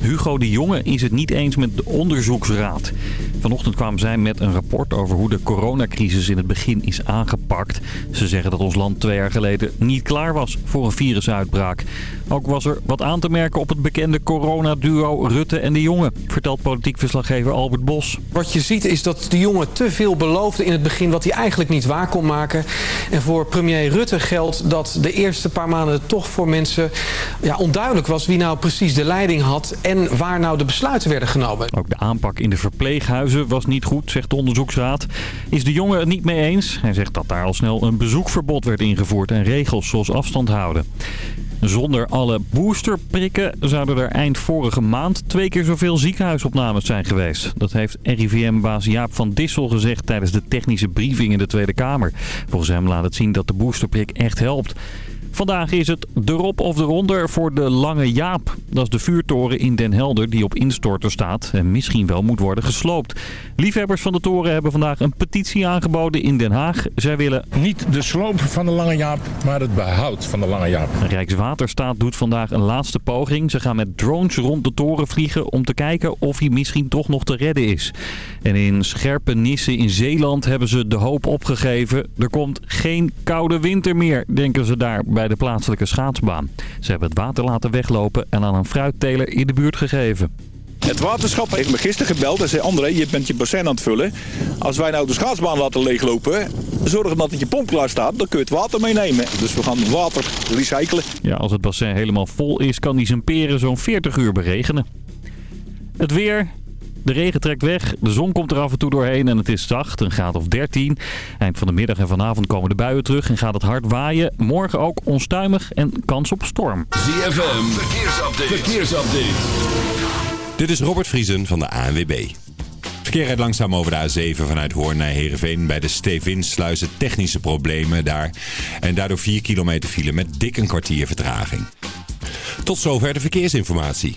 Hugo de Jonge is het niet eens met de onderzoeksraad. Vanochtend kwamen zij met een rapport over hoe de coronacrisis in het begin is aangepakt. Ze zeggen dat ons land twee jaar geleden niet klaar was voor een virusuitbraak. Ook was er wat aan te merken op het bekende coronaduo Rutte en de Jonge, vertelt politiek verslaggever Albert Bos. Wat je ziet is dat de Jonge te veel beloofde in het begin wat hij eigenlijk niet waar kon maken. En voor premier Rutte geldt dat de eerste paar maanden toch voor mensen ja, onduidelijk was wie nou precies de leiding had en waar nou de besluiten werden genomen. Ook de aanpak in de verpleeghuizen was niet goed, zegt de onderzoeksraad. Is de jongen het niet mee eens? Hij zegt dat daar al snel een bezoekverbod werd ingevoerd en regels zoals afstand houden. Zonder alle boosterprikken zouden er eind vorige maand twee keer zoveel ziekenhuisopnames zijn geweest. Dat heeft RIVM-baas Jaap van Dissel gezegd tijdens de technische briefing in de Tweede Kamer. Volgens hem laat het zien dat de boosterprik echt helpt. Vandaag is het erop of eronder voor de Lange Jaap. Dat is de vuurtoren in Den Helder die op instorten staat en misschien wel moet worden gesloopt. Liefhebbers van de toren hebben vandaag een petitie aangeboden in Den Haag. Zij willen... Niet de sloop van de Lange Jaap, maar het behoud van de Lange Jaap. Rijkswaterstaat doet vandaag een laatste poging. Ze gaan met drones rond de toren vliegen om te kijken of hij misschien toch nog te redden is. En in Scherpenisse in Zeeland hebben ze de hoop opgegeven. Er komt geen koude winter meer, denken ze daar bij de plaatselijke schaatsbaan. Ze hebben het water laten weglopen en aan een fruitteler in de buurt gegeven. Het waterschap heeft me gisteren gebeld en zei... André, je bent je bassin aan het vullen. Als wij nou de schaatsbaan laten leeglopen... zorgen dat je pomp klaar staat, dan kun je het water meenemen. Dus we gaan water recyclen. Ja, als het bassin helemaal vol is... kan die zijn peren zo'n 40 uur beregenen. Het weer, de regen trekt weg, de zon komt er af en toe doorheen en het is zacht, een graad of 13. Eind van de middag en vanavond komen de buien terug en gaat het hard waaien. Morgen ook onstuimig en kans op storm. ZFM, verkeersupdate. verkeersupdate. Dit is Robert Vriesen van de ANWB. Verkeer rijdt langzaam over de A7 vanuit Hoorn naar Heerenveen. Bij de Stevinsluizen technische problemen daar. En daardoor 4 kilometer file met dik een kwartier vertraging. Tot zover de verkeersinformatie.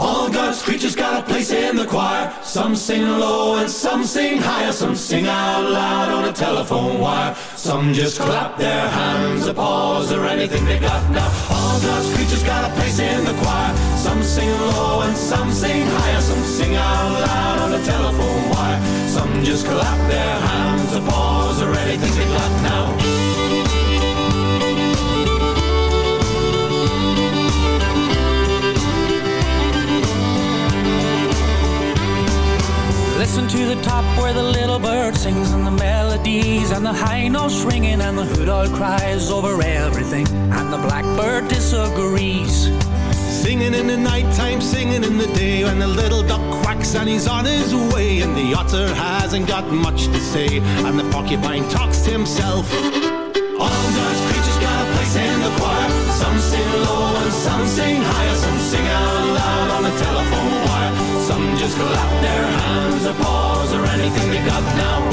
All God's creatures got a place in the choir. Some sing low and some sing higher. Some sing out loud on a telephone wire. Some just clap their hands, applause, or anything they got now. All God's creatures got a place in the choir. Some sing low and some sing higher. Some sing out loud on a telephone wire. Some just clap their hands, applause, or anything they got now. Top where the little bird sings and the melodies and the high notes ringing and the hood owl cries over everything. And the blackbird disagrees. Singing in the nighttime, singing in the day When the little duck quacks and he's on his way And the otter hasn't got much to say And the porcupine talks to himself. All those creatures got a place in the choir. Some sing low and some sing higher Some sing out loud on the telephone wire Some just clap their hands or paws Or anything they got now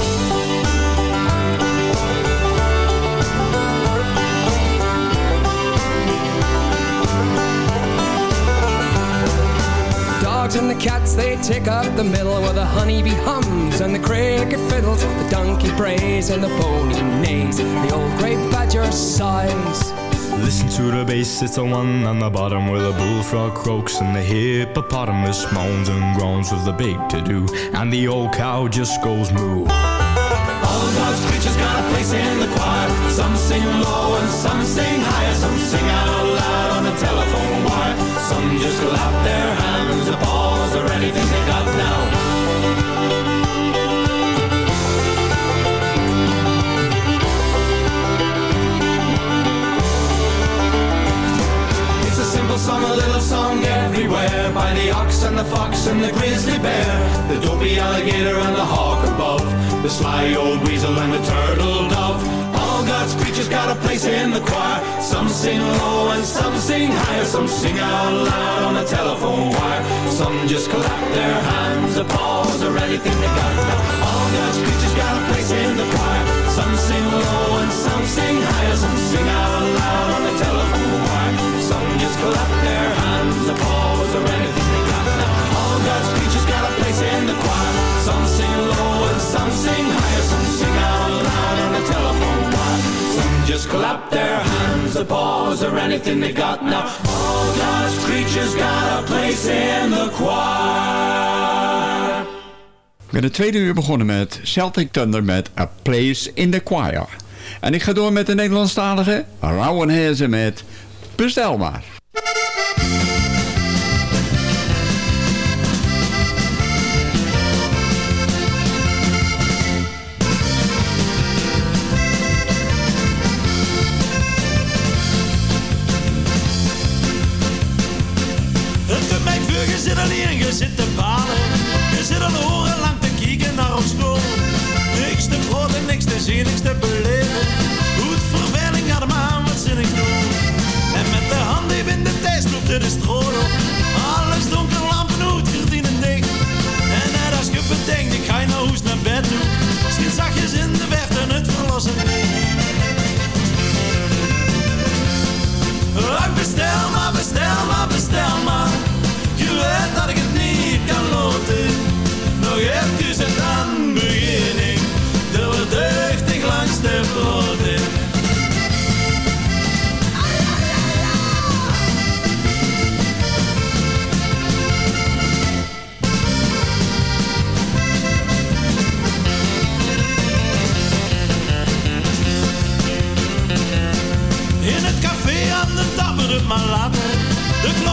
dogs and the cats, they take up the middle where the honeybee hums and the cricket fiddles, the donkey brays and the pony neighs, the old grey badger sighs. Listen to the bass, it's the one on the bottom where the bullfrog croaks and the hippopotamus moans and groans with the big to-do, and the old cow just goes moo. All of God's creatures got a place in the choir. Some sing low and some sing higher. Some sing out loud on the telephone wire. Some just clap their hands, applause, or anything they got now. Little song everywhere by the ox and the fox and the grizzly bear, the dopey alligator and the hawk above, the sly old weasel and the turtle dove. All God's creatures got a place in the choir. Some sing low and some sing higher. Some sing out loud on the telephone wire. Some just clap their hands, applause, or anything they got. All God's creatures got hands, applause, or anything they got. Now all God's creatures got a place in the choir. Ik ben het tweede uur begonnen met Celtic Thunder met A Place in the Choir. En ik ga door met de Nederlandstalige Rauwenhezen met Bestel maar. Niks te groot en niks te zien, niks te beleven. Goed verveling aan, wat zin ik doen. En met de hand die in de tijd loopt het is stroom op. Alles donker, lampen uit, gordijnen dicht. En net als je bedenkt, ik ga naar huis naar bed toe. Schiet zachtjes in de verte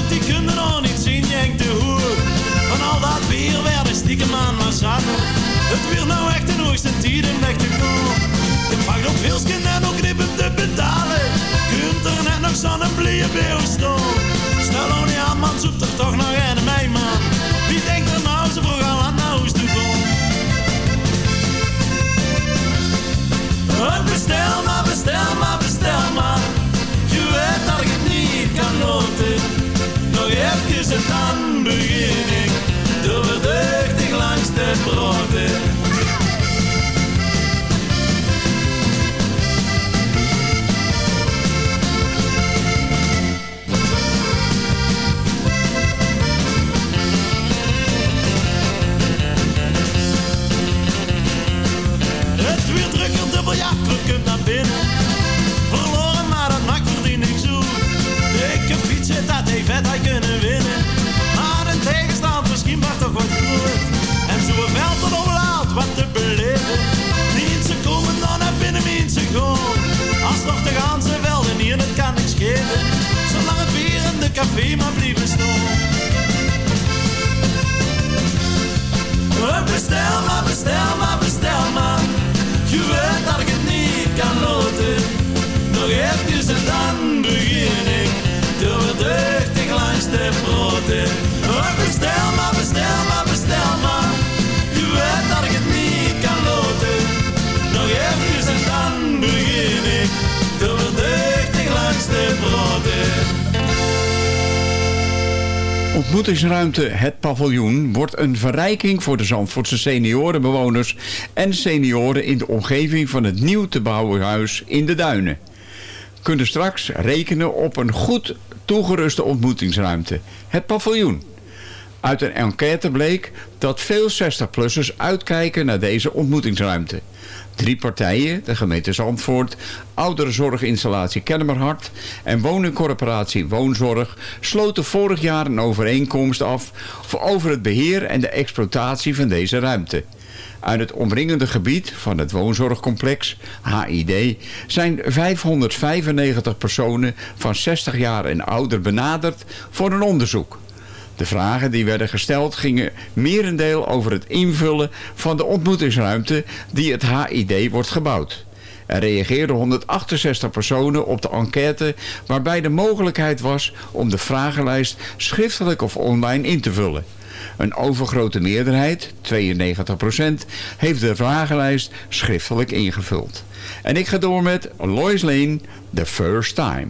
De die kunde nog niet zien, jenkt de hoer. Van al dat bier werden stiekem aan maar zaten. Het weer nou echt een hoogste tijd en weg te komen. Je pakt op wilsken en knippen te betalen. Kunt er net nog zo'n blije beeuw even en dan begin ik. Door verdeugdig langs de broden. Het weer drukker, dubbel ja, komt café maar blijven staan. Bestel maar, bestel maar, bestel maar. Je weet dat ik het niet kan loten. Nog even en dan Ontmoetingsruimte Het Paviljoen wordt een verrijking voor de Zandvoortse seniorenbewoners en senioren in de omgeving van het nieuw te bouwen huis in de Duinen. Kunnen straks rekenen op een goed toegeruste ontmoetingsruimte, Het Paviljoen. Uit een enquête bleek dat veel 60-plussers uitkijken naar deze ontmoetingsruimte. Drie partijen, de gemeente Zandvoort, ouderenzorginstallatie Kennemerhart en woningcorporatie Woonzorg, sloten vorig jaar een overeenkomst af over het beheer en de exploitatie van deze ruimte. Uit het omringende gebied van het woonzorgcomplex, HID, zijn 595 personen van 60 jaar en ouder benaderd voor een onderzoek. De vragen die werden gesteld gingen merendeel over het invullen van de ontmoetingsruimte die het HID wordt gebouwd. Er reageerden 168 personen op de enquête waarbij de mogelijkheid was om de vragenlijst schriftelijk of online in te vullen. Een overgrote meerderheid, 92%, heeft de vragenlijst schriftelijk ingevuld. En ik ga door met Lois Lane, The First Time.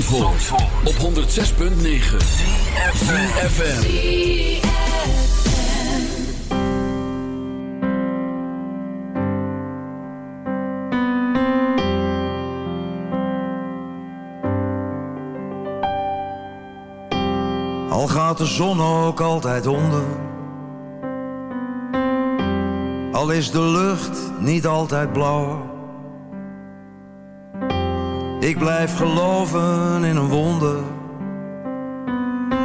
Zandvoort, Zandvoort. op 106.9 CFFM Al gaat de zon ook altijd onder. Al is de lucht niet altijd blauw. Ik blijf geloven in een wonder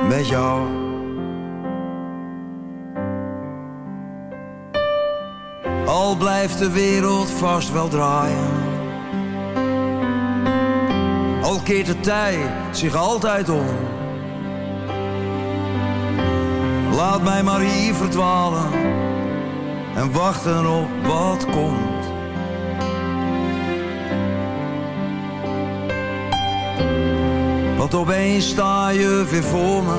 met jou. Al blijft de wereld vast wel draaien. Al keert de tijd zich altijd om. Laat mij maar hier verdwalen en wachten op wat komt. Want opeens sta je weer voor me.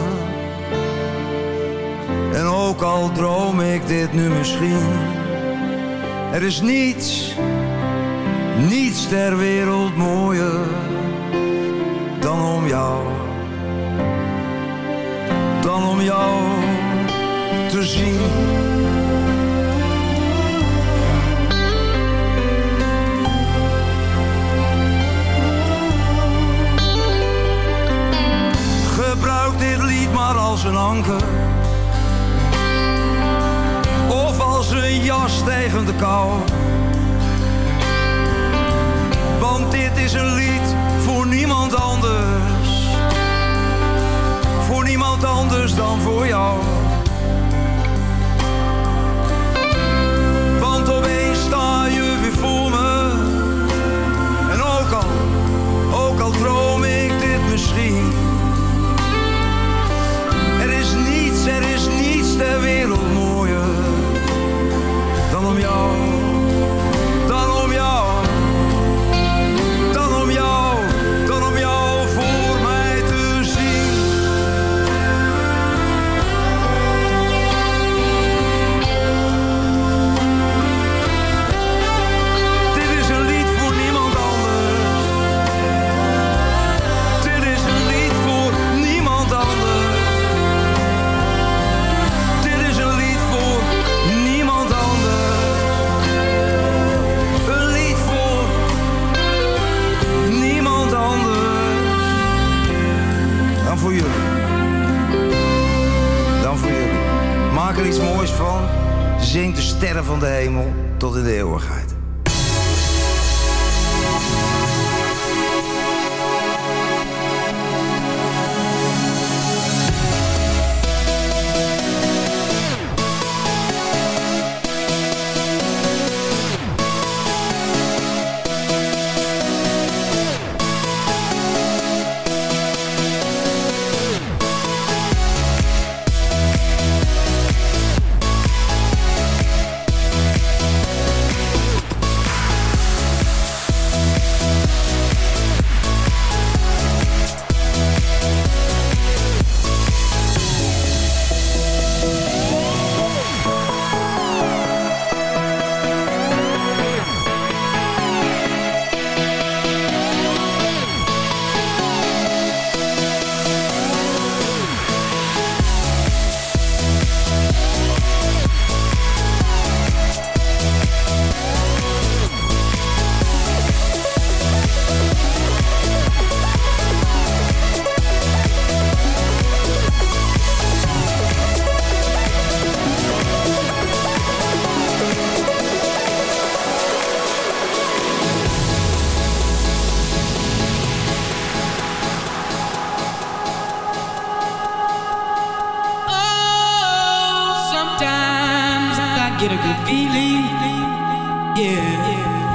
En ook al droom ik dit nu misschien. Er is niets, niets ter wereld mooier dan om jou. Dan om jou te zien. gebruik dit lied maar als een anker. Of als een jas tegen de kou. Want dit is een lied voor niemand anders. Voor niemand anders dan voor jou. van de hemel tot in de eeuwigheid. yeah. yeah.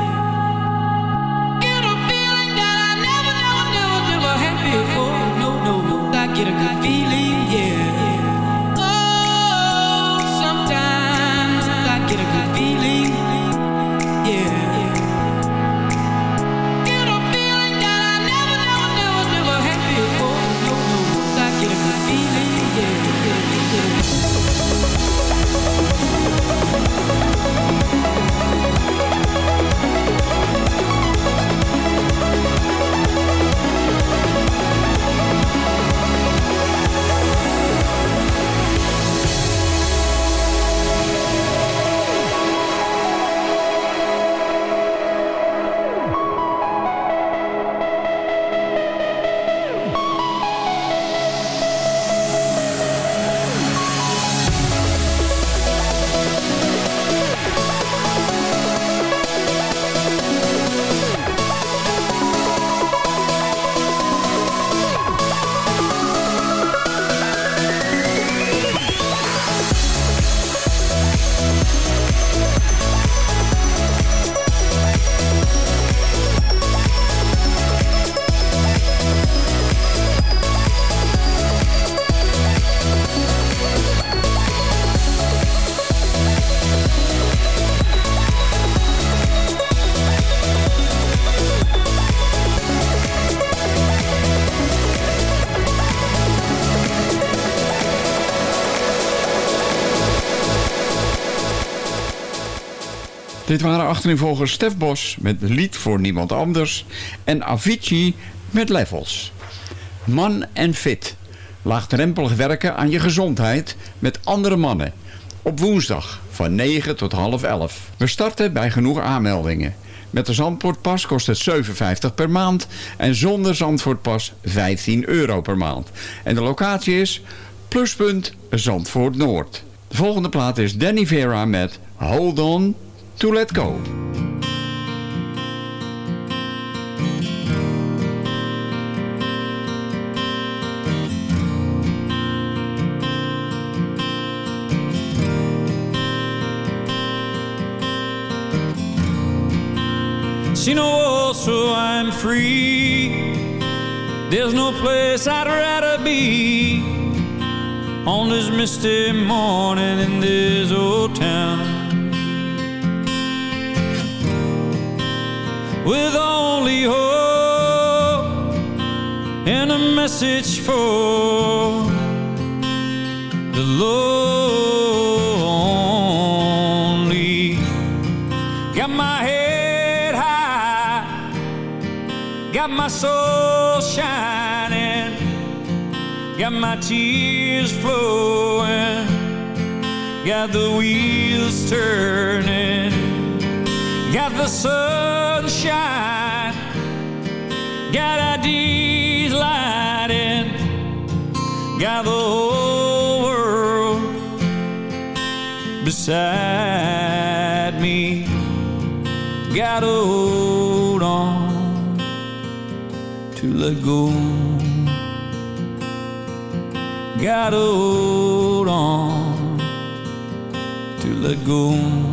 Dit waren achterinvolgers Stef Bos met Lied voor Niemand Anders en Avicii met Levels. Man en Fit. Laagdrempelig werken aan je gezondheid met andere mannen. Op woensdag van 9 tot half 11. We starten bij genoeg aanmeldingen. Met de Zandvoortpas kost het 7,50 per maand en zonder Zandvoortpas 15 euro per maand. En de locatie is Pluspunt Zandvoort Noord. De volgende plaat is Danny Vera met Hold On To Let Go. No wall, so I'm free. There's no place I'd rather be on this misty morning in this old town. With only hope and a message for the lonely. Got my head high, got my soul shining, got my tears flowing, got the wheels turning, the sunshine, got ideas lighting, got the whole world beside me. Gotta hold on to let go. Gotta hold on to let go.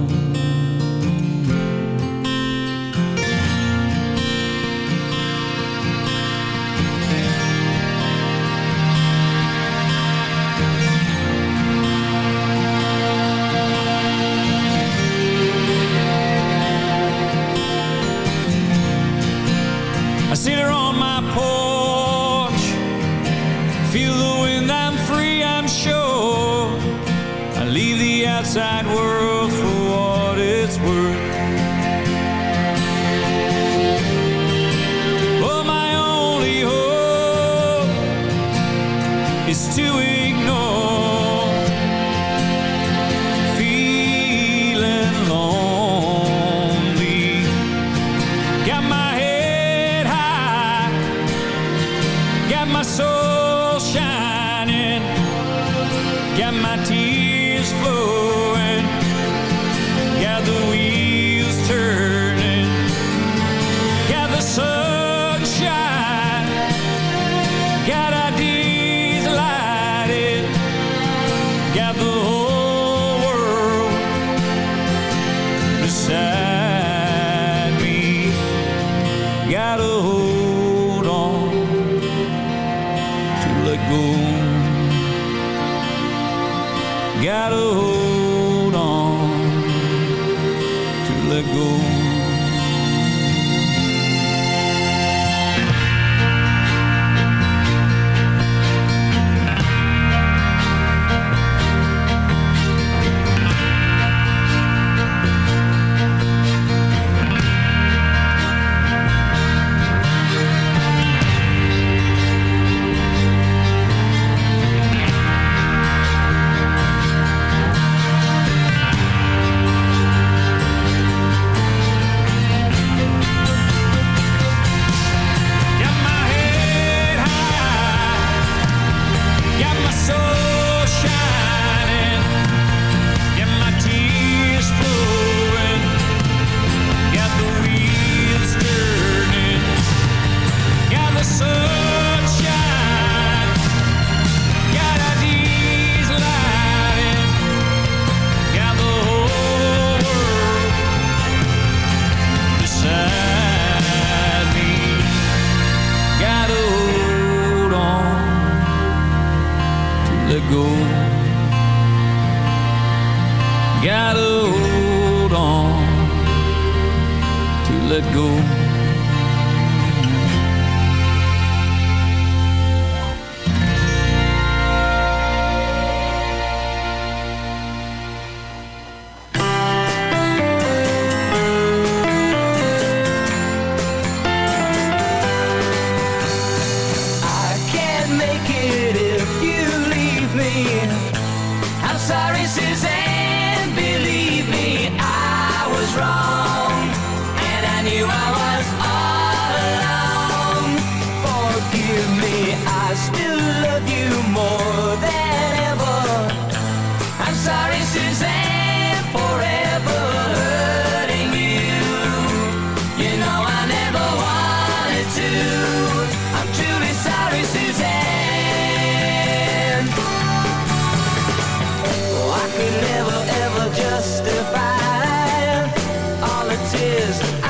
is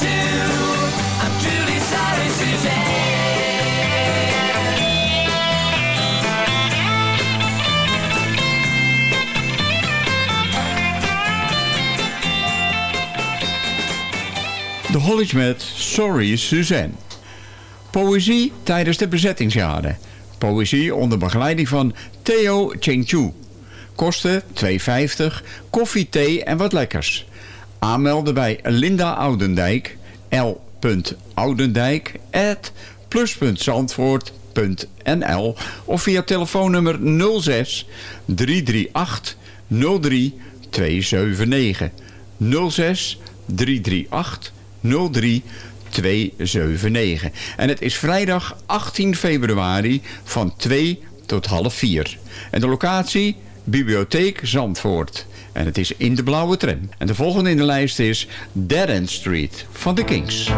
De College met Sorry Suzanne. Poëzie tijdens de bezettingsjaren. Poëzie onder begeleiding van Theo Chengchu. Kosten 2,50, koffie, thee en wat lekkers. Aanmelden bij Linda Oudendijk, l.oudendijk, plus.zandvoort.nl of via telefoonnummer 06 338 03 279. 06 338 03 279. En het is vrijdag 18 februari van 2 tot half 4. En de locatie? Bibliotheek Zandvoort. En het is in de blauwe tram. En de volgende in de lijst is Dead End Street van de Kings.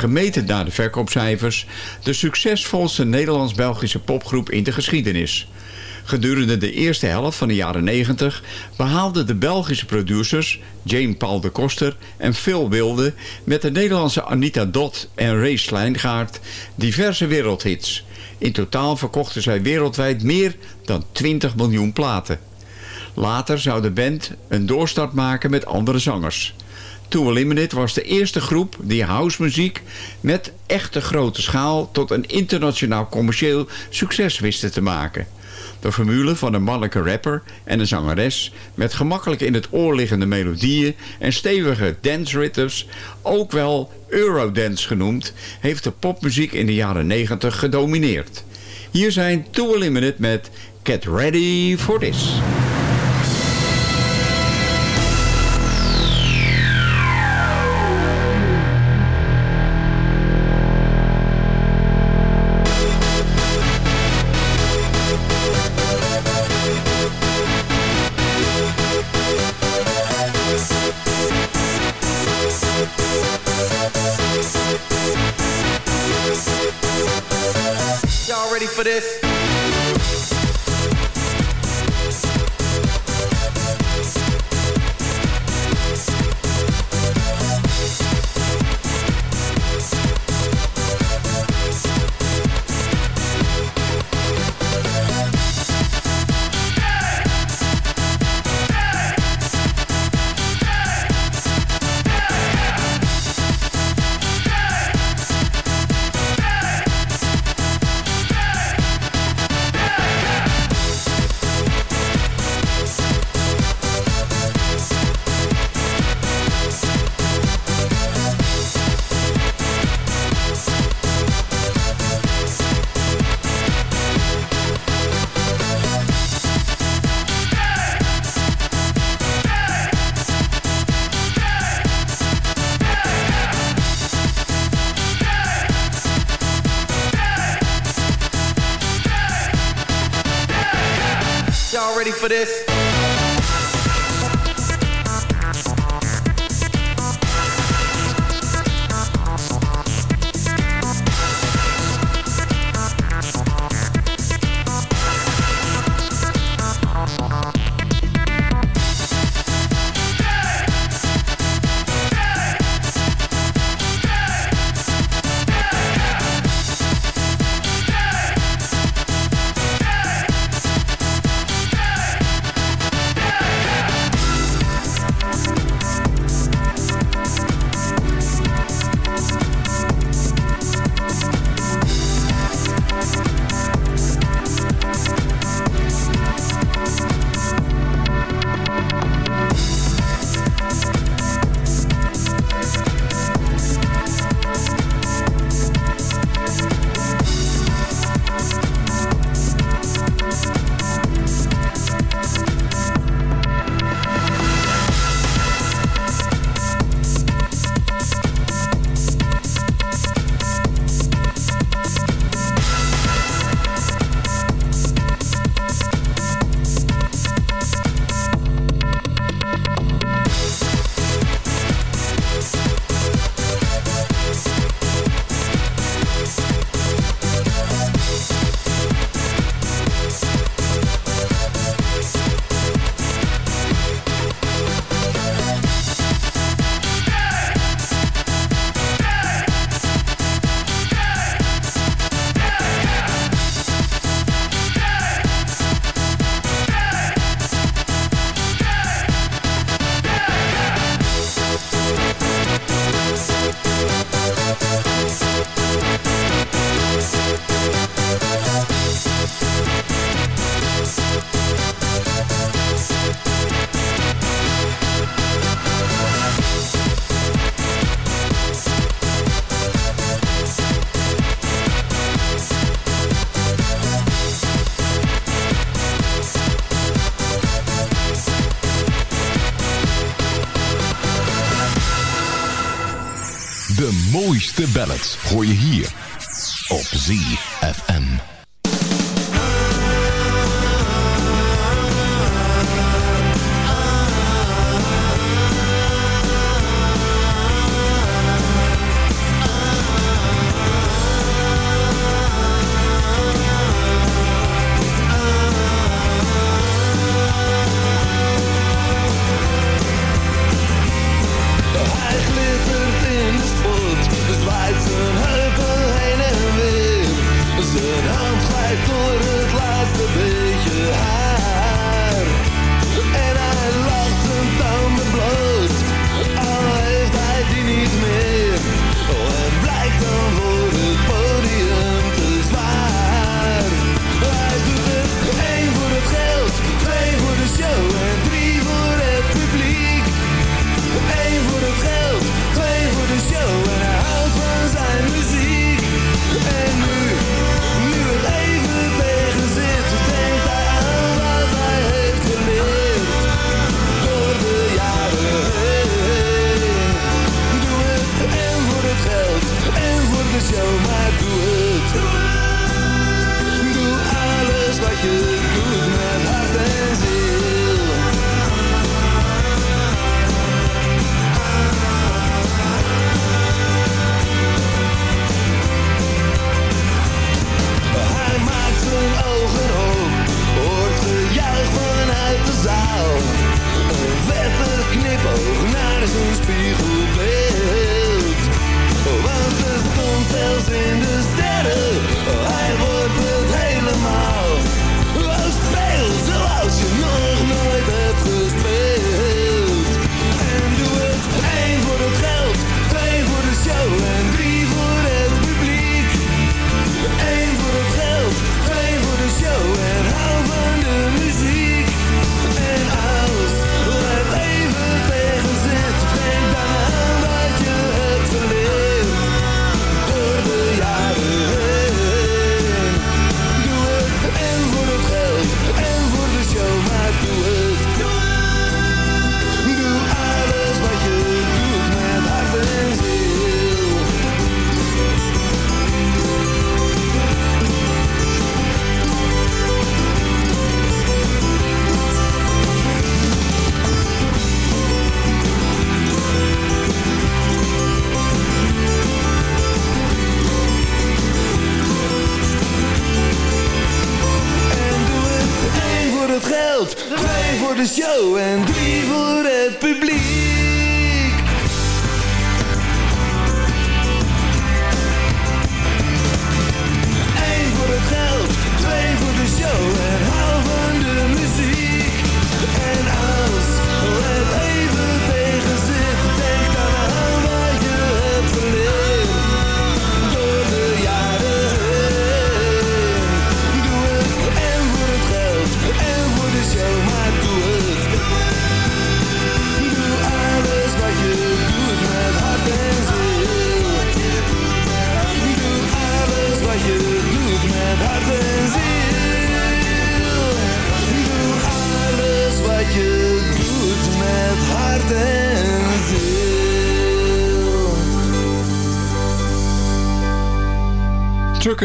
Gemeten naar de verkoopcijfers de succesvolste Nederlands-Belgische popgroep in de geschiedenis. Gedurende de eerste helft van de jaren 90 behaalden de Belgische producers Jane Paul de Koster en Phil Wilde met de Nederlandse Anita Dot en Ray Slijngaard diverse wereldhits. In totaal verkochten zij wereldwijd meer dan 20 miljoen platen. Later zou de band een doorstart maken met andere zangers. Tool Limited was de eerste groep die housemuziek met echte grote schaal tot een internationaal commercieel succes wisten te maken. De formule van een mannelijke rapper en een zangeres met gemakkelijk in het oor liggende melodieën en stevige dance ook wel Eurodance genoemd, heeft de popmuziek in de jaren 90 gedomineerd. Hier zijn Tool Limited met Get Ready for This. ready for this? De the gooi hoor je hier op Zee.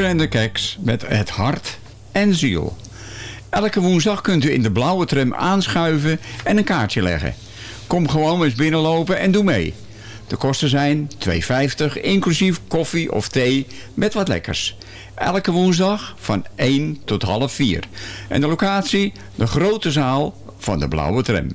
en de Keks met Het Hart en Ziel. Elke woensdag kunt u in de blauwe tram aanschuiven en een kaartje leggen. Kom gewoon eens binnenlopen en doe mee. De kosten zijn 2,50 inclusief koffie of thee met wat lekkers. Elke woensdag van 1 tot half 4. En de locatie, de grote zaal van de blauwe tram.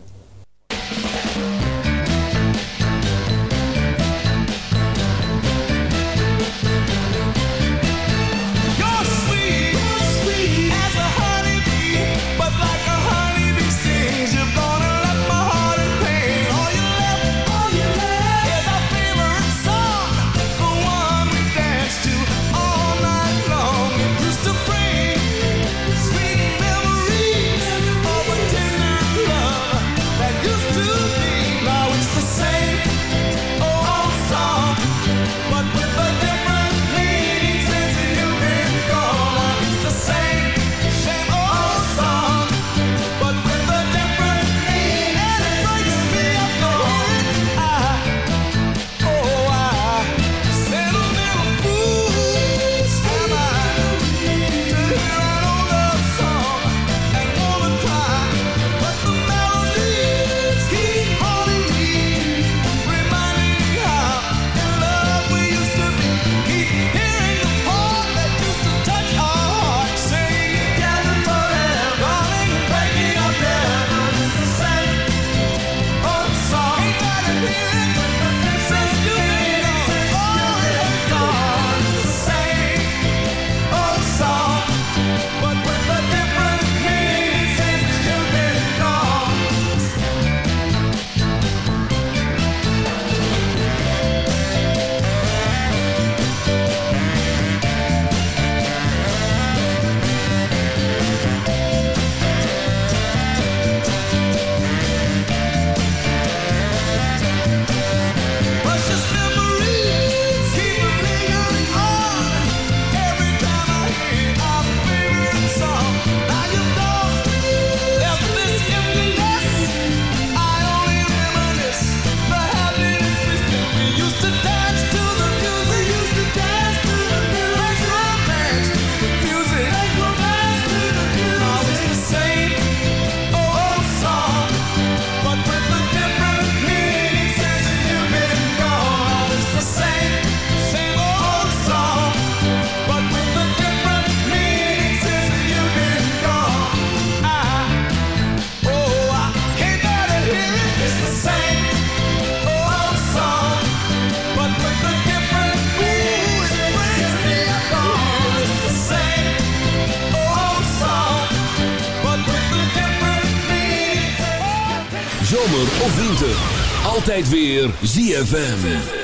ZFM.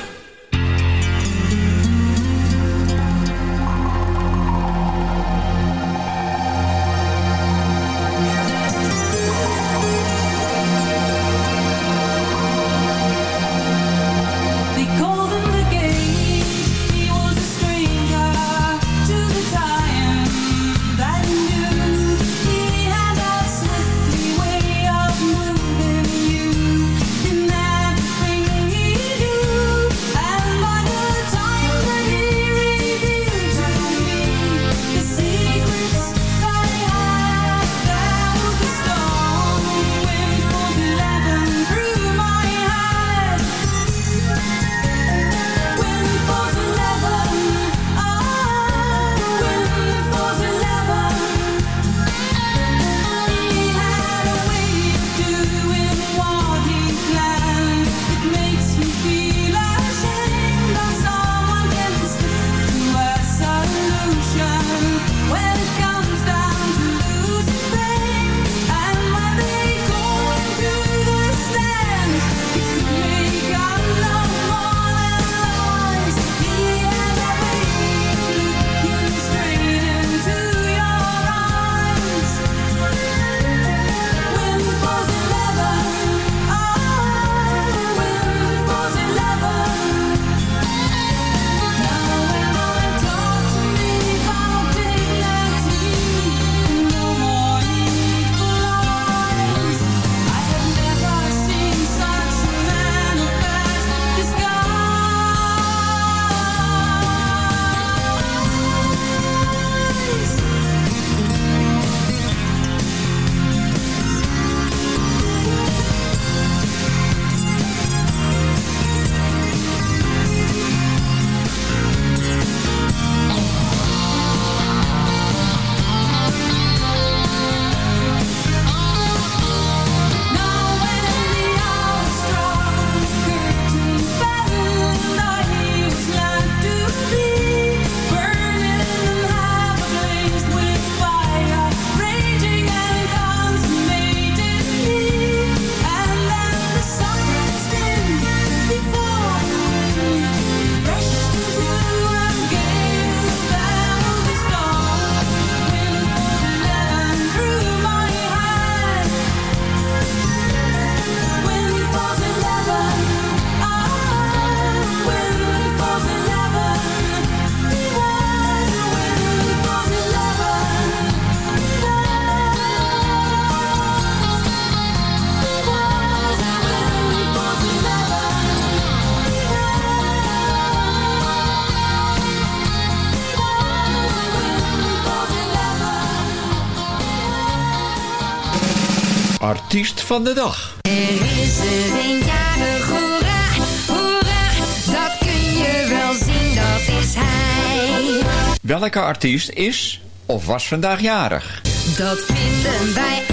Van de dag. Er is er een jarig, hoera, hoera, dat kun je wel zien, dat is hij. Welke artiest is of was vandaag jarig? Dat vinden wij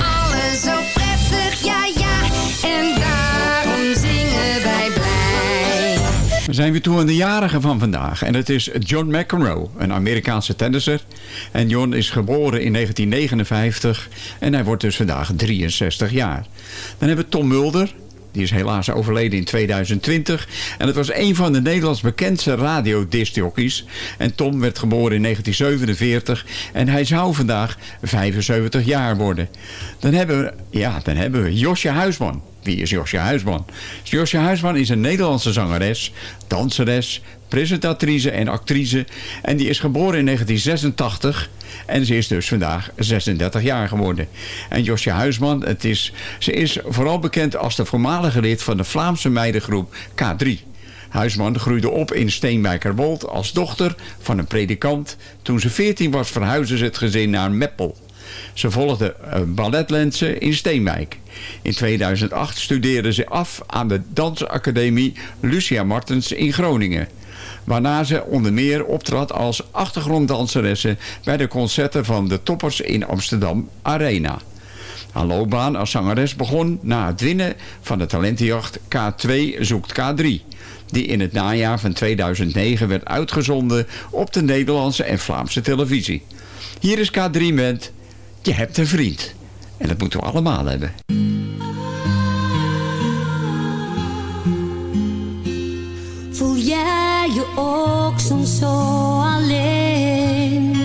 zijn weer toe aan de jarige van vandaag. En het is John McEnroe, een Amerikaanse tennisser. En John is geboren in 1959 en hij wordt dus vandaag 63 jaar. Dan hebben we Tom Mulder. Die is helaas overleden in 2020. En het was een van de Nederlands bekendste radiodiscjockeys. En Tom werd geboren in 1947. En hij zou vandaag 75 jaar worden. Dan hebben we, ja, dan hebben we Josje Huisman. Wie is Josje Huisman? Josje Huisman is een Nederlandse zangeres, danseres, presentatrice en actrice. En die is geboren in 1986 en ze is dus vandaag 36 jaar geworden. En Josje Huisman, het is, ze is vooral bekend als de voormalige lid van de Vlaamse meidengroep K3. Huisman groeide op in Steenwijkerwold als dochter van een predikant. Toen ze 14 was verhuisde ze het gezin naar Meppel. Ze volgde eh, balletlensen in Steenwijk. In 2008 studeerde ze af aan de dansacademie Lucia Martens in Groningen. Waarna ze onder meer optrad als achtergronddanseresse bij de concerten van de toppers in Amsterdam Arena. Haar loopbaan als zangeres begon na het winnen van de talentenjacht K2 zoekt K3 die in het najaar van 2009 werd uitgezonden op de Nederlandse en Vlaamse televisie. Hier is K3 met Je hebt een vriend. En dat moeten we allemaal hebben. Voel jij je ook soms zo alleen?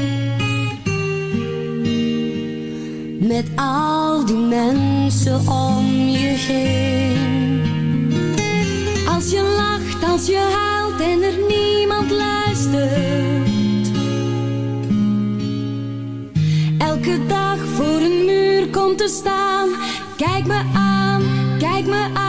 Met al die mensen om je heen. Als je lacht, als je huilt en er niemand luistert. Elke dag voor een muur komt te staan. Kijk me aan, kijk me aan.